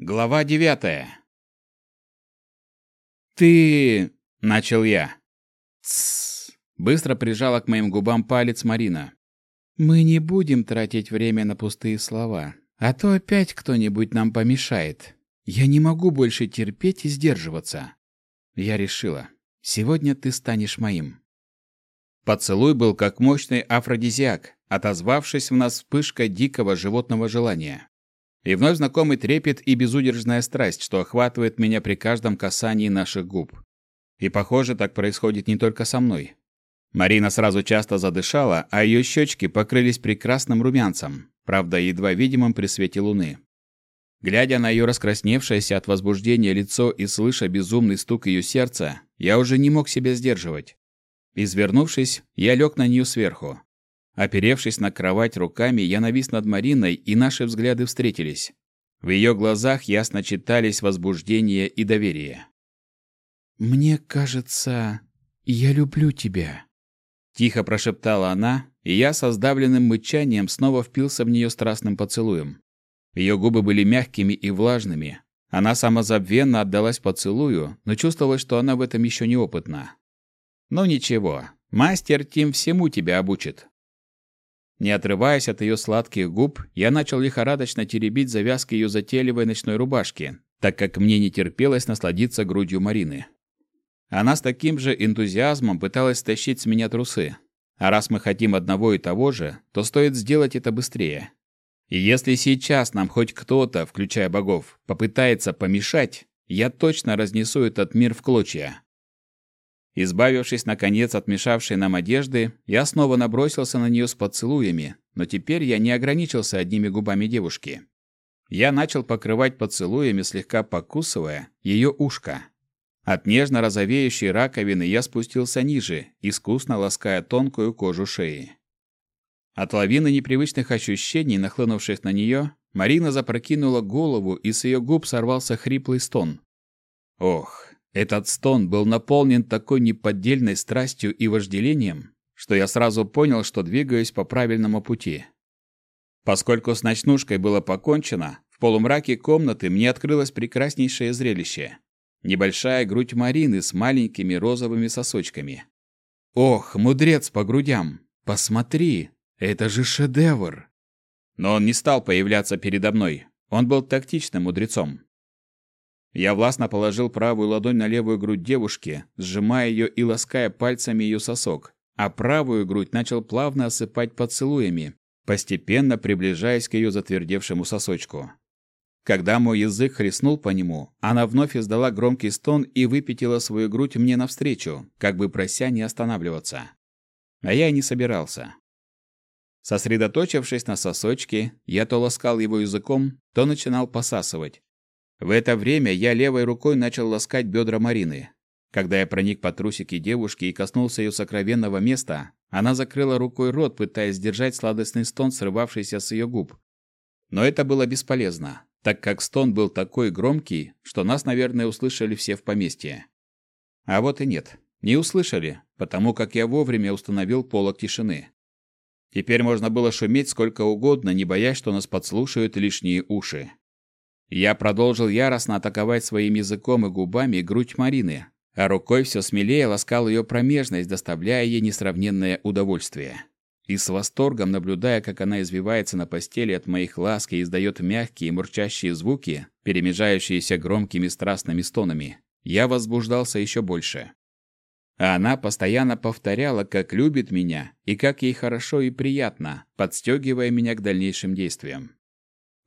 Глава девятая. «Ты...» — начал я. «Тссс!» — быстро прижала к моим губам палец Марина. «Мы не будем тратить время на пустые слова, а то опять кто-нибудь нам помешает. Я не могу больше терпеть и сдерживаться. Я решила, сегодня ты станешь моим». Поцелуй был как мощный афродизиак, отозвавшись в нас вспышкой дикого животного желания. И вновь знакомый трепет и безудержная страсть, что охватывает меня при каждом касании наших губ. И, похоже, так происходит не только со мной. Марина сразу часто задышала, а ее щечки покрылись прекрасным румянцем, правда, едва видимым при свете луны. Глядя на ее раскрасневшееся от возбуждения лицо и слыша безумный стук ее сердца, я уже не мог себя сдерживать. Извернувшись, я лег на нее сверху. Оперевшись на кровать руками, я навис над Мариной, и наши взгляды встретились. В ее глазах ясно читались возбуждение и доверие. «Мне кажется, я люблю тебя», — тихо прошептала она, и я со сдавленным мычанием снова впился в нее страстным поцелуем. Ее губы были мягкими и влажными. Она самозабвенно отдалась поцелую, но чувствовалось, что она в этом еще неопытна. «Ну ничего, мастер Тим всему тебя обучит», не отрываясь от ее сладких губ, я начал лихорадочно теребить завязки ее затейливой ночной рубашки, так как мне не терпелось насладиться грудью Марины. Она с таким же энтузиазмом пыталась стащить с меня трусы. А раз мы хотим одного и того же, то стоит сделать это быстрее. И если сейчас нам хоть кто-то, включая богов, попытается помешать, я точно разнесу этот мир в клочья. Избавившись, наконец, от мешавшей нам одежды, я снова набросился на нее с поцелуями, но теперь я не ограничился одними губами девушки. Я начал покрывать поцелуями, слегка покусывая, ее ушко. От нежно розовеющей раковины я спустился ниже, искусно лаская тонкую кожу шеи. От лавины непривычных ощущений, нахлынувших на нее, Марина запрокинула голову, и с ее губ сорвался хриплый стон. Ох, этот стон был наполнен такой неподдельной страстью и вожделением, что я сразу понял, что двигаюсь по правильному пути. Поскольку с ночнушкой было покончено, в полумраке комнаты мне открылось прекраснейшее зрелище. Небольшая грудь Марины с маленькими розовыми сосочками. Ох, мудрец по грудям! Посмотри, это же шедевр! Но он не стал появляться передо мной. Он был тактичным мудрецом. Я властно положил правую ладонь на левую грудь девушки, сжимая ее и лаская пальцами ее сосок, а правую грудь начал плавно осыпать поцелуями, постепенно приближаясь к ее затвердевшему сосочку. Когда мой язык хлестнул по нему, она вновь издала громкий стон и выпятила свою грудь мне навстречу, как бы прося не останавливаться. А я и не собирался. Сосредоточившись на сосочке, я то ласкал его языком, то начинал посасывать, в это время я левой рукой начал ласкать бедра Марины. Когда я проник под трусики девушки и коснулся ее сокровенного места, она закрыла рукой рот, пытаясь сдержать сладостный стон, срывавшийся с ее губ. Но это было бесполезно, так как стон был такой громкий, что нас, наверное, услышали все в поместье. А вот и нет, не услышали, потому как я вовремя установил полог тишины. Теперь можно было шуметь сколько угодно, не боясь, что нас подслушают лишние уши. Я продолжил яростно атаковать своим языком и губами грудь Марины, а рукой все смелее ласкал ее промежность, доставляя ей несравненное удовольствие. И с восторгом, наблюдая, как она извивается на постели от моих ласк и издает мягкие мурчащие звуки, перемежающиеся громкими страстными стонами, я возбуждался еще больше. А она постоянно повторяла, как любит меня и как ей хорошо и приятно, подстегивая меня к дальнейшим действиям.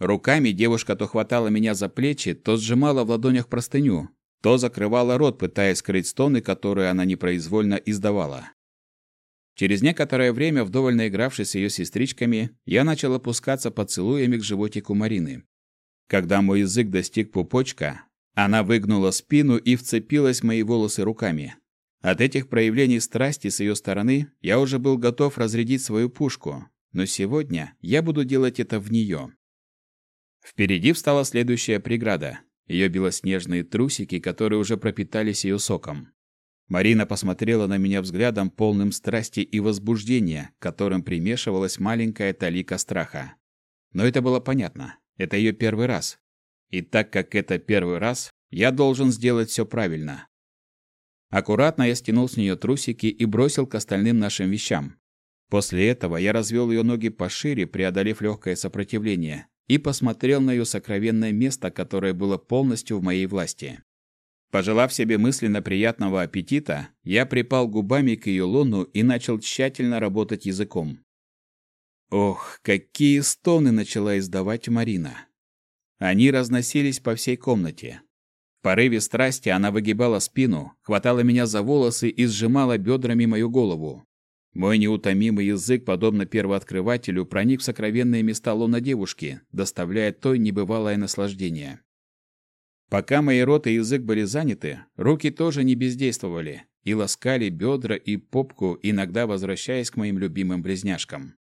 Руками девушка то хватала меня за плечи, то сжимала в ладонях простыню, то закрывала рот, пытаясь скрыть стоны, которые она непроизвольно издавала. Через некоторое время, вдоволь наигравшись с ее сестричками, я начал опускаться поцелуями к животику Марины. Когда мой язык достиг пупочка, она выгнула спину и вцепилась в мои волосы руками. От этих проявлений страсти с ее стороны я уже был готов разрядить свою пушку, но сегодня я буду делать это в нее. Впереди встала следующая преграда — ее белоснежные трусики, которые уже пропитались ее соком. Марина посмотрела на меня взглядом, полным страсти и возбуждения, которым примешивалась маленькая талика страха. Но это было понятно. Это ее первый раз. И так как это первый раз, я должен сделать все правильно. Аккуратно я стянул с нее трусики и бросил к остальным нашим вещам. После этого я развел ее ноги пошире, преодолев легкое сопротивление, и посмотрел на ее сокровенное место, которое было полностью в моей власти. Пожелав себе мысленно приятного аппетита, я припал губами к ее лону и начал тщательно работать языком. Ох, какие стоны начала издавать Марина. Они разносились по всей комнате. В порыве страсти она выгибала спину, хватала меня за волосы и сжимала бедрами мою голову. Мой неутомимый язык, подобно первооткрывателю, проник в сокровенные места лона девушки, доставляя той небывалое наслаждение. Пока мои рот и язык были заняты, руки тоже не бездействовали и ласкали бедра и попку, иногда возвращаясь к моим любимым близняшкам.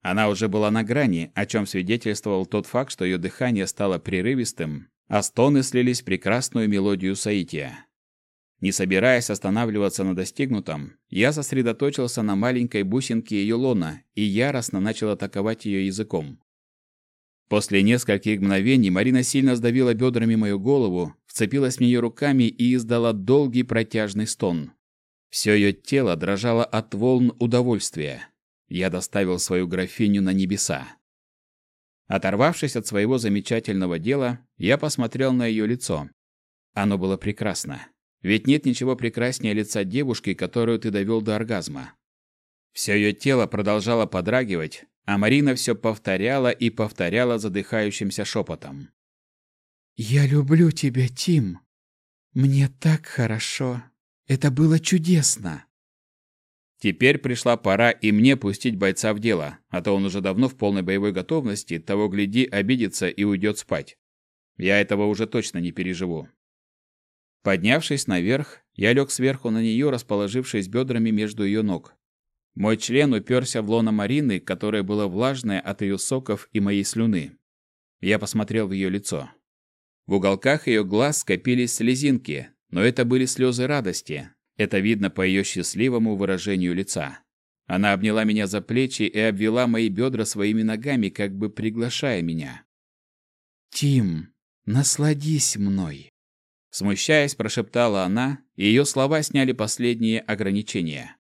Она уже была на грани, о чем свидетельствовал тот факт, что ее дыхание стало прерывистым, а стоны слились в прекрасную мелодию соития. Не собираясь останавливаться на достигнутом, я сосредоточился на маленькой бусинке ее лона и яростно начал атаковать ее языком. После нескольких мгновений Марина сильно сдавила бедрами мою голову, вцепилась в нее руками и издала долгий протяжный стон. Все ее тело дрожало от волн удовольствия. Я доставил свою графиню на небеса. Оторвавшись от своего замечательного дела, я посмотрел на ее лицо. Оно было прекрасно. Ведь нет ничего прекраснее лица девушки, которую ты довел до оргазма. Все ее тело продолжало подрагивать, а Марина все повторяла и повторяла задыхающимся шепотом. «Я люблю тебя, Тим. Мне так хорошо. Это было чудесно. Теперь пришла пора и мне пустить бойца в дело, а то он уже давно в полной боевой готовности, того гляди, обидится и уйдет спать. Я этого уже точно не переживу. Поднявшись наверх, я лег сверху на нее, расположившись бедрами между ее ног. Мой член уперся в лоно Марины, которое было влажное от ее соков и моей слюны. Я посмотрел в ее лицо. В уголках ее глаз скопились слезинки, но это были слезы радости, это видно по ее счастливому выражению лица. Она обняла меня за плечи и обвела мои бедра своими ногами, как бы приглашая меня. «Тим, насладись мной!» Смущаясь, прошептала она, и ее слова сняли последние ограничения.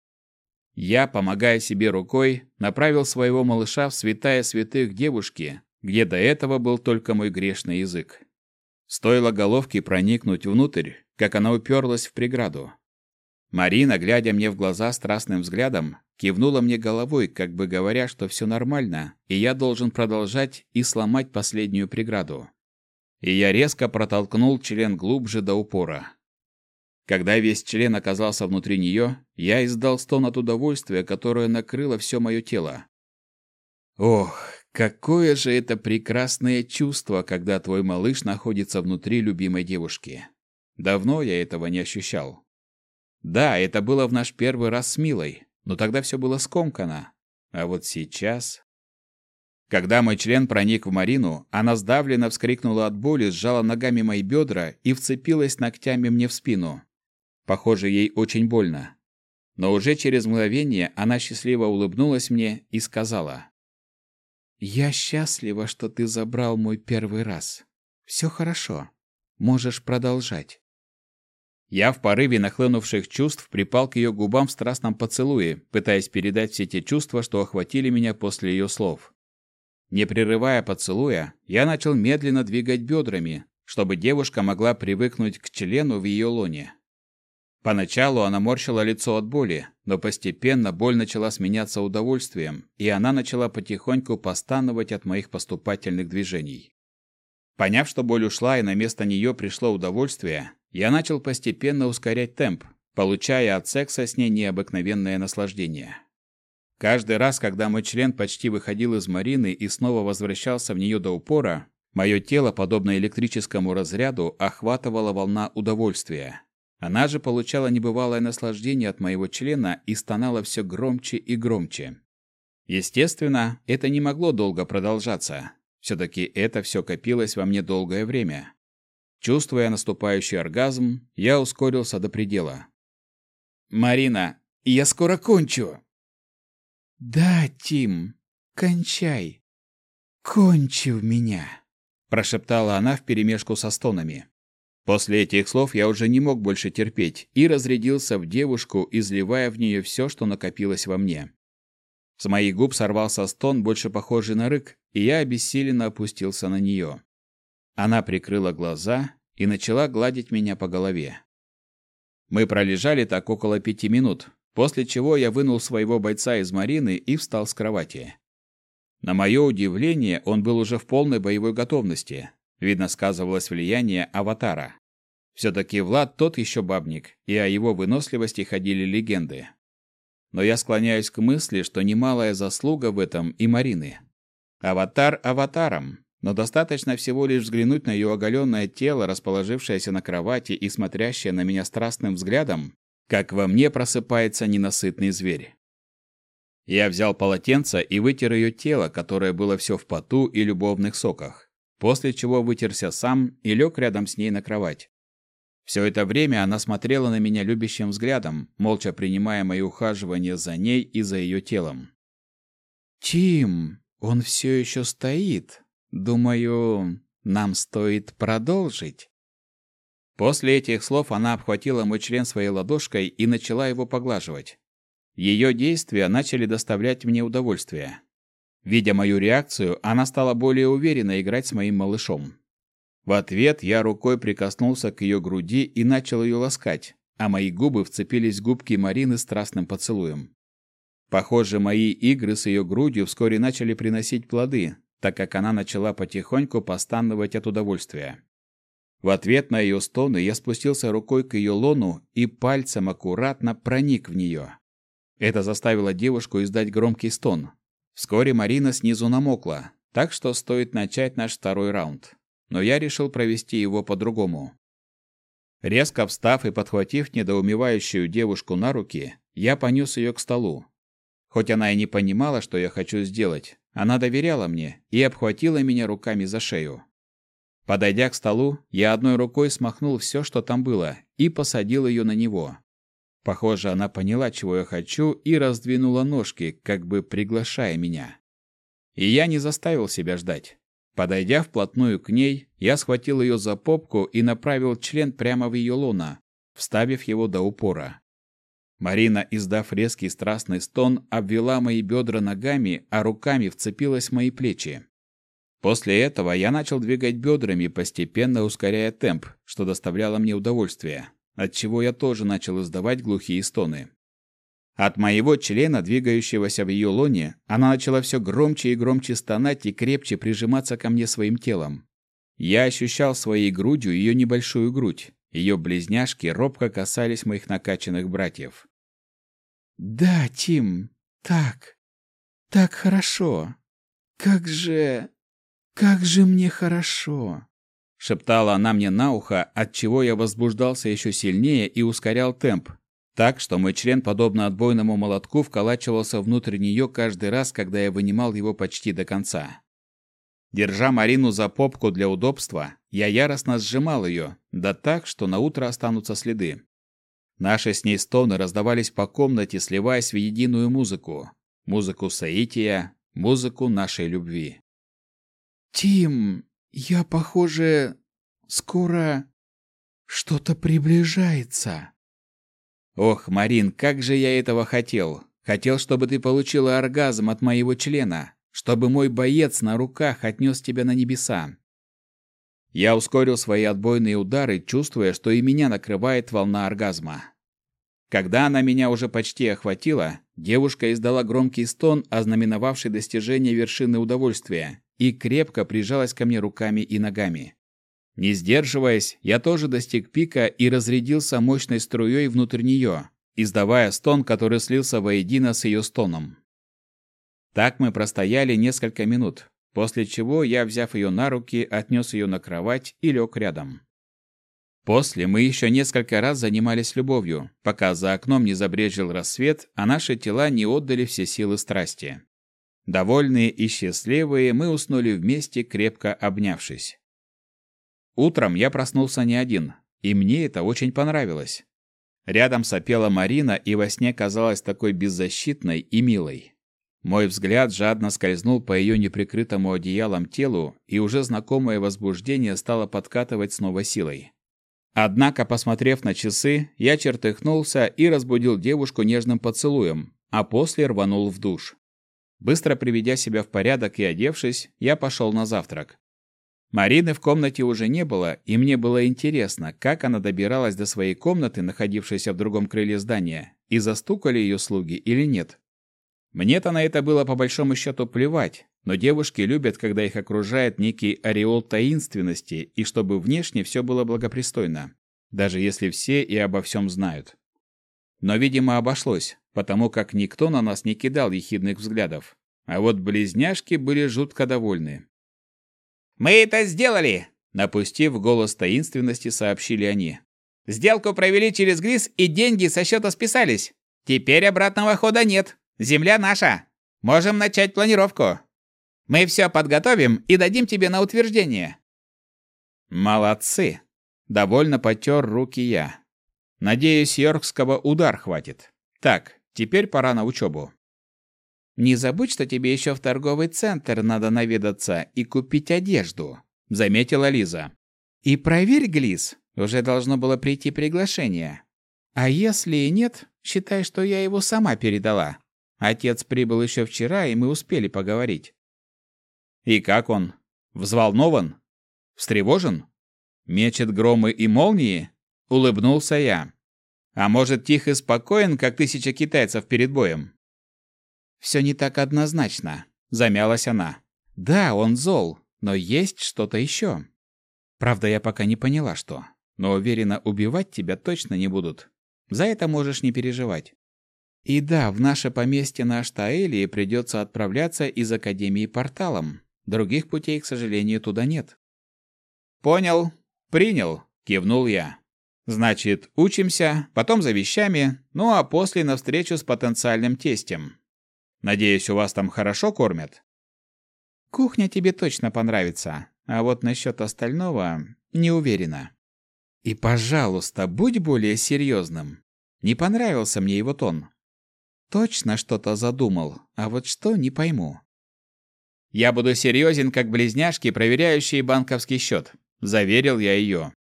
Я, помогая себе рукой, направил своего малыша в святая святых девушки, где до этого был только мой грешный язык. Стоило головке проникнуть внутрь, как она уперлась в преграду. Марина, глядя мне в глаза страстным взглядом, кивнула мне головой, как бы говоря, что все нормально, и я должен продолжать и сломать последнюю преграду. И я резко протолкнул член глубже до упора. Когда весь член оказался внутри нее, я издал стон от удовольствия, которое накрыло все мое тело. Ох, какое же это прекрасное чувство, когда твой малыш находится внутри любимой девушки. Давно я этого не ощущал. Да, это было в наш первый раз с Милой, но тогда все было скомкано. А вот сейчас... Когда мой член проник в Марину, она сдавленно вскрикнула от боли, сжала ногами мои бедра и вцепилась ногтями мне в спину. Похоже, ей очень больно. Но уже через мгновение она счастливо улыбнулась мне и сказала. «Я счастлива, что ты забрал мой первый раз. Все хорошо. Можешь продолжать». Я в порыве нахлынувших чувств припал к ее губам в страстном поцелуе, пытаясь передать все те чувства, что охватили меня после ее слов. Не прерывая поцелуя, я начал медленно двигать бедрами, чтобы девушка могла привыкнуть к члену в ее лоне. Поначалу она морщила лицо от боли, но постепенно боль начала сменяться удовольствием, и она начала потихоньку постановать от моих поступательных движений. Поняв, что боль ушла и на место нее пришло удовольствие, я начал постепенно ускорять темп, получая от секса с ней необыкновенное наслаждение. Каждый раз, когда мой член почти выходил из Марины и снова возвращался в нее до упора, мое тело, подобно электрическому разряду, охватывала волна удовольствия. Она же получала небывалое наслаждение от моего члена и стонала все громче и громче. Естественно, это не могло долго продолжаться. Все-таки это все копилось во мне долгое время. Чувствуя наступающий оргазм, я ускорился до предела. «Марина, я скоро кончу!» «Да, Тим, кончай. Кончи в меня!» прошептала она вперемешку со стонами. После этих слов я уже не мог больше терпеть и разрядился в девушку, изливая в нее все, что накопилось во мне. С моих губ сорвался стон, больше похожий на рык, и я обессиленно опустился на нее. Она прикрыла глаза и начала гладить меня по голове. Мы пролежали так около пяти минут, после чего я вынул своего бойца из Марины и встал с кровати. На мое удивление, он был уже в полной боевой готовности. Видно, сказывалось влияние аватара. Все-таки Влад тот еще бабник, и о его выносливости ходили легенды. Но я склоняюсь к мысли, что немалая заслуга в этом и Марины. Аватар аватаром, но достаточно всего лишь взглянуть на ее оголенное тело, расположившееся на кровати и смотрящее на меня страстным взглядом, как во мне просыпается ненасытный зверь. Я взял полотенце и вытер ее тело, которое было все в поту и любовных соках, после чего вытерся сам и лег рядом с ней на кровать. Все это время она смотрела на меня любящим взглядом, молча принимая мои ухаживания за ней и за ее телом. «Тим, он все еще стоит. Думаю, нам стоит продолжить». После этих слов она обхватила мой член своей ладошкой и начала его поглаживать. Ее действия начали доставлять мне удовольствие. Видя мою реакцию, она стала более уверенно играть с моим малышом. В ответ я рукой прикоснулся к ее груди и начал ее ласкать, а мои губы вцепились в губки Марины страстным поцелуем. Похоже, мои игры с ее грудью вскоре начали приносить плоды, так как она начала потихоньку постановать от удовольствия. В ответ на ее стоны я спустился рукой к ее лону и пальцем аккуратно проник в нее. Это заставило девушку издать громкий стон. Вскоре Марина снизу намокла, так что стоит начать наш второй раунд но я решил провести его по-другому. Резко встав и подхватив недоумевающую девушку на руки, я понес ее к столу. Хоть она и не понимала, что я хочу сделать, она доверяла мне и обхватила меня руками за шею. Подойдя к столу, я одной рукой смахнул все, что там было, и посадил ее на него. Похоже, она поняла, чего я хочу, и раздвинула ножки, как бы приглашая меня. И я не заставил себя ждать. Подойдя вплотную к ней, я схватил ее за попку и направил член прямо в ее лоно, вставив его до упора. Марина, издав резкий страстный стон, обвела мои бедра ногами, а руками вцепилась в мои плечи. После этого я начал двигать бедрами, постепенно ускоряя темп, что доставляло мне удовольствие, отчего я тоже начал издавать глухие стоны. От моего члена, двигающегося в ее лоне, она начала все громче и громче стонать и крепче прижиматься ко мне своим телом. Я ощущал своей грудью ее небольшую грудь. Ее близняшки робко касались моих накачанных братьев. «Да, Тим, так, так хорошо. Как же, как же мне хорошо!» Шептала она мне на ухо, от чего я возбуждался еще сильнее и ускорял темп, так что мой член, подобно отбойному молотку, вколачивался внутрь нее каждый раз, когда я вынимал его почти до конца. Держа Марину за попку для удобства, я яростно сжимал ее, да так, что на утро останутся следы. Наши с ней стоны раздавались по комнате, сливаясь в единую музыку. Музыку соития, музыку нашей любви. «Тим, я, похоже, скоро что-то приближается», Ох, Марин, как же я этого хотел. Хотел, чтобы ты получила оргазм от моего члена, чтобы мой боец на руках отнес тебя на небеса. Я ускорил свои отбойные удары, чувствуя, что и меня накрывает волна оргазма. Когда она меня уже почти охватила, девушка издала громкий стон, ознаменовавший достижение вершины удовольствия, и крепко прижалась ко мне руками и ногами. Не сдерживаясь, я тоже достиг пика и разрядился мощной струей внутрь нее, издавая стон, который слился воедино с ее стоном. Так мы простояли несколько минут, после чего я, взяв ее на руки, отнес ее на кровать и лег рядом. После мы еще несколько раз занимались любовью, пока за окном не забрежил рассвет, а наши тела не отдали все силы страсти. Довольные и счастливые, мы уснули вместе, крепко обнявшись. Утром я проснулся не один, и мне это очень понравилось. Рядом сопела Марина и во сне казалась такой беззащитной и милой. Мой взгляд жадно скользнул по ее неприкрытому одеялом телу, и уже знакомое возбуждение стало подкатывать с новой силой. Однако, посмотрев на часы, я чертыхнулся и разбудил девушку нежным поцелуем, а после рванул в душ. Быстро приведя себя в порядок и одевшись, я пошел на завтрак. Марины в комнате уже не было, и мне было интересно, как она добиралась до своей комнаты, находившейся в другом крыле здания, и застукали ее слуги или нет. Мне-то на это было по большому счету плевать, но девушки любят, когда их окружает некий ореол таинственности и чтобы внешне все было благопристойно, даже если все и обо всем знают. Но, видимо, обошлось, потому как никто на нас не кидал ехидных взглядов. А вот близняшки были жутко довольны. «Мы это сделали!» Напустив голос таинственности, сообщили они. «Сделку провели через ГРИС и деньги со счета списались. Теперь обратного хода нет. Земля наша. Можем начать планировку. Мы все подготовим и дадим тебе на утверждение». «Молодцы!» Довольно потер руки я. Надеюсь, Йоркского удар хватит. Так, теперь пора на учебу. «Не забудь, что тебе еще в торговый центр надо наведаться и купить одежду», — заметила Лиза. «И проверь, Глис, уже должно было прийти приглашение. А если и нет, считай, что я его сама передала. Отец прибыл еще вчера, и мы успели поговорить. И как он? Взволнован? Встревожен? Мечет громы и молнии? Улыбнулся я. А может, тих и спокоен, как тысяча китайцев перед боем? Все не так однозначно, замялась она. Да, он зол, но есть что-то еще. Правда, я пока не поняла, что. Но уверена, убивать тебя точно не будут. За это можешь не переживать. И да, в наше поместье на Аштаэлии придется отправляться из Академии порталом. Других путей, к сожалению, туда нет. Понял, принял, кивнул я. Значит, учимся, потом за вещами, ну а после на встречу с потенциальным тестем. Надеюсь, у вас там хорошо кормят? Кухня тебе точно понравится, а вот насчет остального не уверена. И, пожалуйста, будь более серьезным. Не понравился мне его тон. Точно что-то задумал, а вот что не пойму. Я буду серьезен, как близняшки, проверяющие банковский счет, заверил я ее.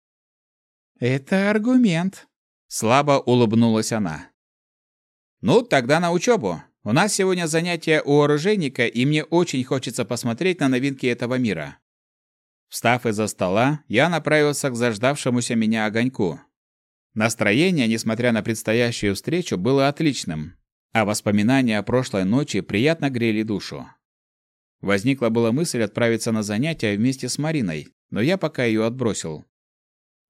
Это аргумент, слабо улыбнулась она. Ну, тогда на учебу. У нас сегодня занятие у оружейника, и мне очень хочется посмотреть на новинки этого мира. Встав из-за стола, я направился к заждавшемуся меня огоньку. Настроение, несмотря на предстоящую встречу, было отличным, а воспоминания о прошлой ночи приятно грели душу. Возникла была мысль отправиться на занятия вместе с Мариной, но я пока ее отбросил.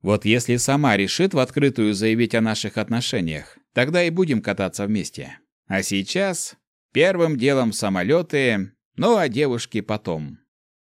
Вот если сама решит в открытую заявить о наших отношениях, тогда и будем кататься вместе. А сейчас первым делом самолеты, ну а девушки потом.